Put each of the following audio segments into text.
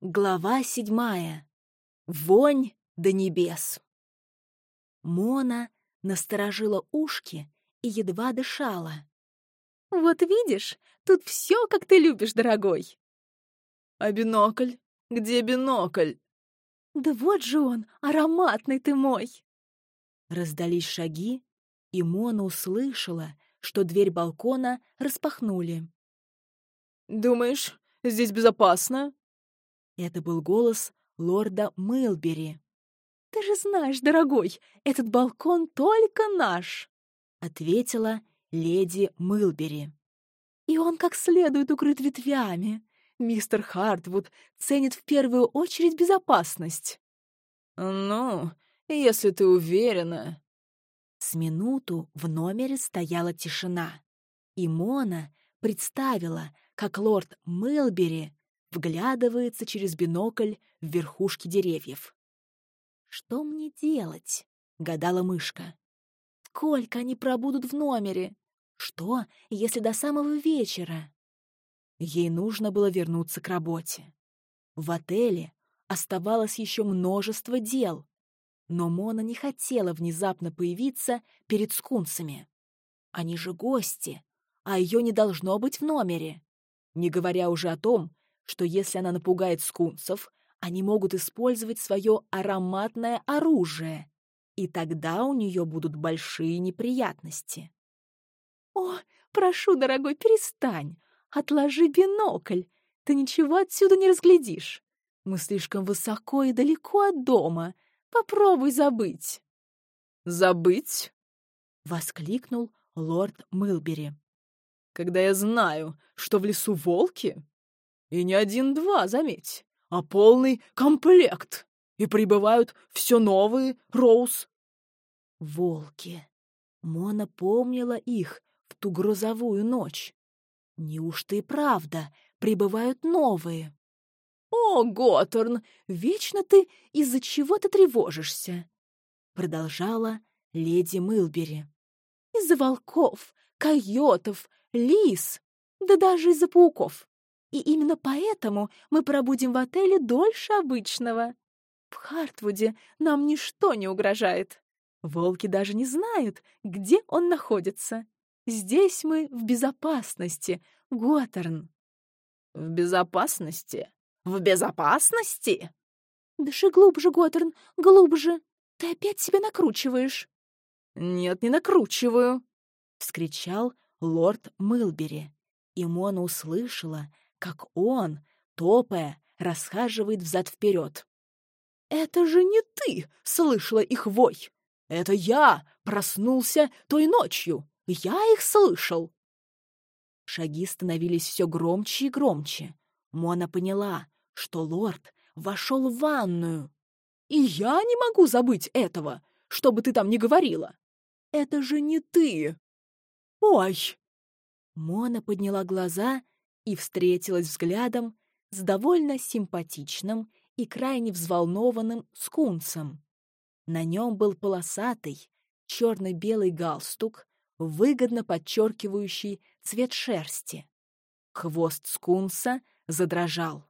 Глава седьмая. Вонь до небес. Мона насторожила ушки и едва дышала. «Вот видишь, тут все, как ты любишь, дорогой!» «А бинокль? Где бинокль?» «Да вот же он, ароматный ты мой!» Раздались шаги, и Мона услышала, что дверь балкона распахнули. «Думаешь, здесь безопасно?» Это был голос лорда Мэлбери. «Ты же знаешь, дорогой, этот балкон только наш!» — ответила леди Мэлбери. «И он как следует укрыт ветвями. Мистер Хартвуд ценит в первую очередь безопасность». «Ну, если ты уверена...» С минуту в номере стояла тишина, и Мона представила, как лорд Мэлбери вглядывается через бинокль в верхушки деревьев. «Что мне делать?» — гадала мышка. «Сколько они пробудут в номере? Что, если до самого вечера?» Ей нужно было вернуться к работе. В отеле оставалось еще множество дел, но Мона не хотела внезапно появиться перед скунсами. Они же гости, а ее не должно быть в номере. Не говоря уже о том, что если она напугает скунсов, они могут использовать свое ароматное оружие, и тогда у нее будут большие неприятности. «О, прошу, дорогой, перестань! Отложи бинокль! Ты ничего отсюда не разглядишь! Мы слишком высоко и далеко от дома. Попробуй забыть!» «Забыть?» — воскликнул лорд Мылбери. «Когда я знаю, что в лесу волки, и не один-два, заметь, а полный комплект. И прибывают все новые, Роуз. Волки. Мона помнила их в ту грозовую ночь. Неужто и правда прибывают новые? «О, Готтерн, вечно ты из-за чего-то тревожишься!» Продолжала леди Мылбери. «Из-за волков, койотов, лис, да даже из-за пауков. И именно поэтому мы пробудем в отеле дольше обычного. В Хартвуде нам ничто не угрожает. Волки даже не знают, где он находится. Здесь мы в безопасности, Готтерн. В безопасности? В безопасности? Дыши глубже, Готтерн, глубже. Ты опять себя накручиваешь. Нет, не накручиваю, — вскричал лорд Мылбери. И Мона услышала, как он, топая, расхаживает взад-вперед. «Это же не ты слышала их вой! Это я проснулся той ночью! Я их слышал!» Шаги становились все громче и громче. Мона поняла, что лорд вошел в ванную. «И я не могу забыть этого, что бы ты там ни говорила! Это же не ты!» «Ой!» Мона подняла глаза и встретилась взглядом с довольно симпатичным и крайне взволнованным скунсом. На нем был полосатый, черно-белый галстук, выгодно подчеркивающий цвет шерсти. Хвост скунса задрожал.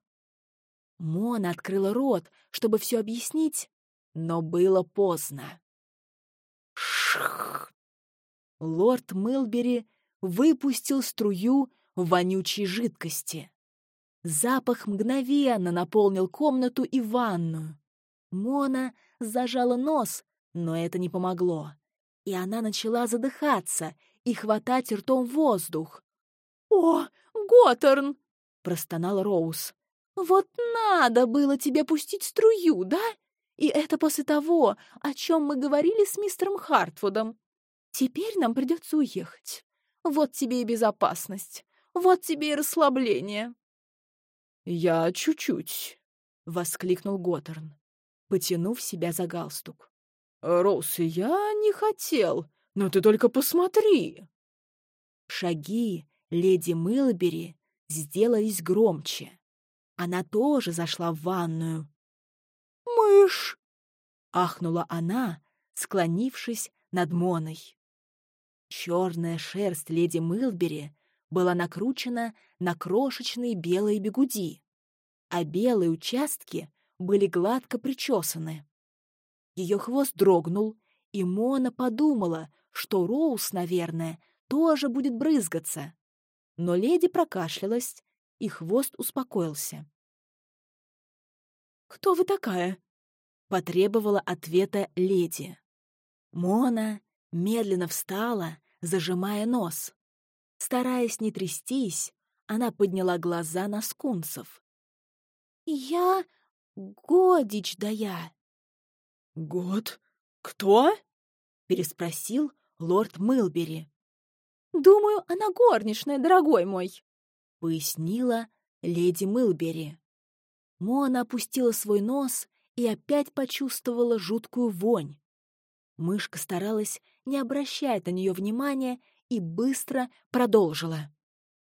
Мона открыла рот, чтобы все объяснить, но было поздно. Шх! Лорд Мылбери выпустил струю вонючей жидкости. Запах мгновенно наполнил комнату и ванную. Мона зажала нос, но это не помогло. И она начала задыхаться и хватать ртом воздух. «О, Готтерн!» — простонал Роуз. «Вот надо было тебе пустить струю, да? И это после того, о чем мы говорили с мистером Хартфудом. Теперь нам придется уехать. Вот тебе и безопасность. Вот тебе и расслабление. «Я чуть-чуть», — воскликнул Готтерн, потянув себя за галстук. «Роуз, я не хотел, но ты только посмотри!» Шаги леди Мылбери сделались громче. Она тоже зашла в ванную. «Мышь!» — ахнула она, склонившись над Моной. Черная шерсть леди Мылбери была накручена на крошечные белые бегуди. а белые участки были гладко причесаны. Ее хвост дрогнул, и Мона подумала, что Роуз, наверное, тоже будет брызгаться. Но леди прокашлялась, и хвост успокоился. «Кто вы такая?» — потребовала ответа леди. Мона медленно встала, зажимая нос. Стараясь не трястись, она подняла глаза на скунсов. «Я Годич да я». «Год? Кто?» — переспросил лорд Мылбери. «Думаю, она горничная, дорогой мой», — пояснила леди Мылбери. Мона опустила свой нос и опять почувствовала жуткую вонь. Мышка старалась не обращать на нее внимания и быстро продолжила.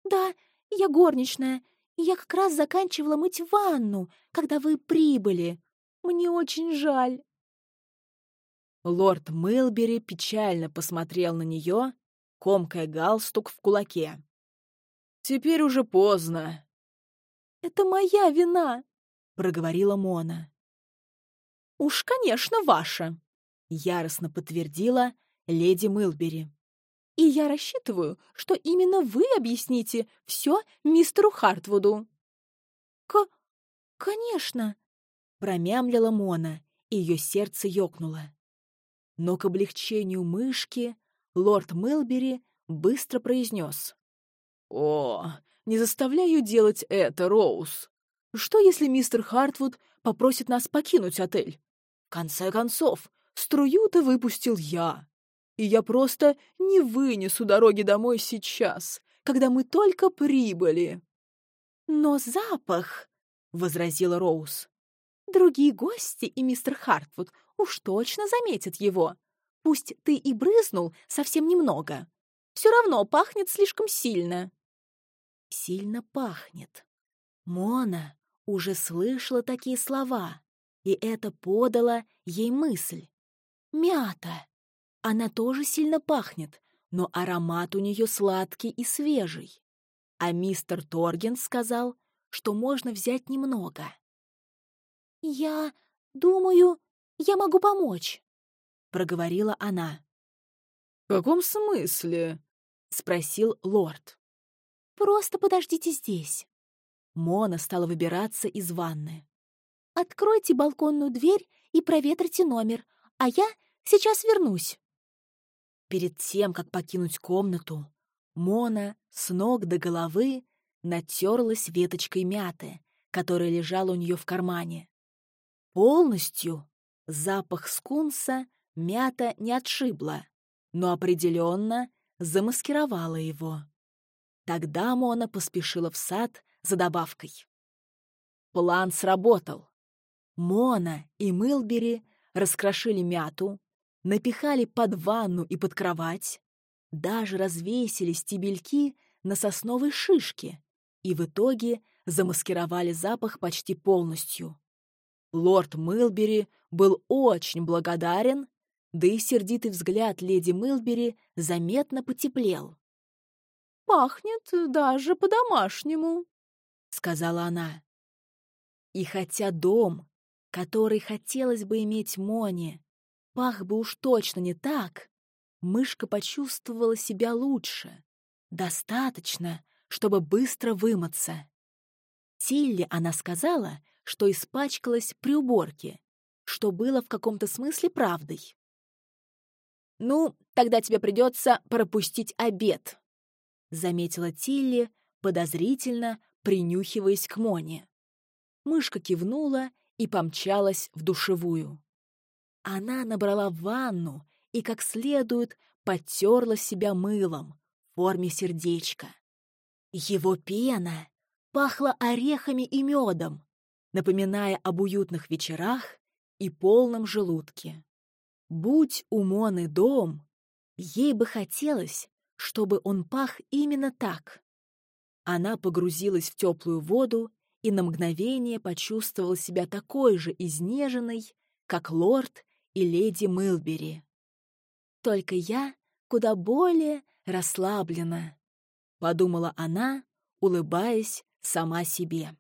«Да, я горничная, и я как раз заканчивала мыть ванну, когда вы прибыли. Мне очень жаль». Лорд Мэлбери печально посмотрел на нее, комкая галстук в кулаке. «Теперь уже поздно». «Это моя вина», — проговорила Мона. «Уж, конечно, ваша», — яростно подтвердила леди Мылбери. «И я рассчитываю, что именно вы объясните все мистеру Хартвуду». «К... конечно», — промямлила Мона, и ее сердце ёкнуло. Но к облегчению мышки лорд Мылбери быстро произнес. «О, не заставляю делать это, Роуз. Что, если мистер Хартвуд попросит нас покинуть отель? В конце концов, струю-то выпустил я. И я просто не вынесу дороги домой сейчас, когда мы только прибыли. Но запах, — возразила Роуз. Другие гости и мистер Хартвуд уж точно заметят его. Пусть ты и брызнул совсем немного. Все равно пахнет слишком сильно. Сильно пахнет. Мона уже слышала такие слова, и это подало ей мысль. Мята. Она тоже сильно пахнет, но аромат у нее сладкий и свежий. А мистер Торген сказал, что можно взять немного. «Я думаю, я могу помочь», — проговорила она. «В каком смысле?» — спросил лорд. «Просто подождите здесь». Мона стала выбираться из ванны. «Откройте балконную дверь и проветрите номер, а я сейчас вернусь». Перед тем, как покинуть комнату, Мона с ног до головы натерлась веточкой мяты, которая лежала у нее в кармане. Полностью запах скунса мята не отшибла, но определенно замаскировала его. Тогда Мона поспешила в сад за добавкой. План сработал. Мона и Мылбери раскрошили мяту, напихали под ванну и под кровать, даже развесили стебельки на сосновой шишке и в итоге замаскировали запах почти полностью. Лорд Мылбери был очень благодарен, да и сердитый взгляд леди Мылбери заметно потеплел. «Пахнет даже по-домашнему», — сказала она. И хотя дом, который хотелось бы иметь Моне, пах бы уж точно не так, мышка почувствовала себя лучше. Достаточно, чтобы быстро вымыться. Тилли она сказала, что испачкалась при уборке, что было в каком-то смысле правдой. «Ну, тогда тебе придется пропустить обед», — заметила Тилли, подозрительно принюхиваясь к Моне. Мышка кивнула и помчалась в душевую. Она набрала ванну и как следует потерла себя мылом в форме сердечка. Его пена пахла орехами и медом, напоминая об уютных вечерах и полном желудке. Будь у Моны дом, ей бы хотелось, чтобы он пах именно так. Она погрузилась в теплую воду и на мгновение почувствовала себя такой же изнеженной, как лорд и леди Мылбери. Только я куда более расслаблена, подумала она, улыбаясь сама себе.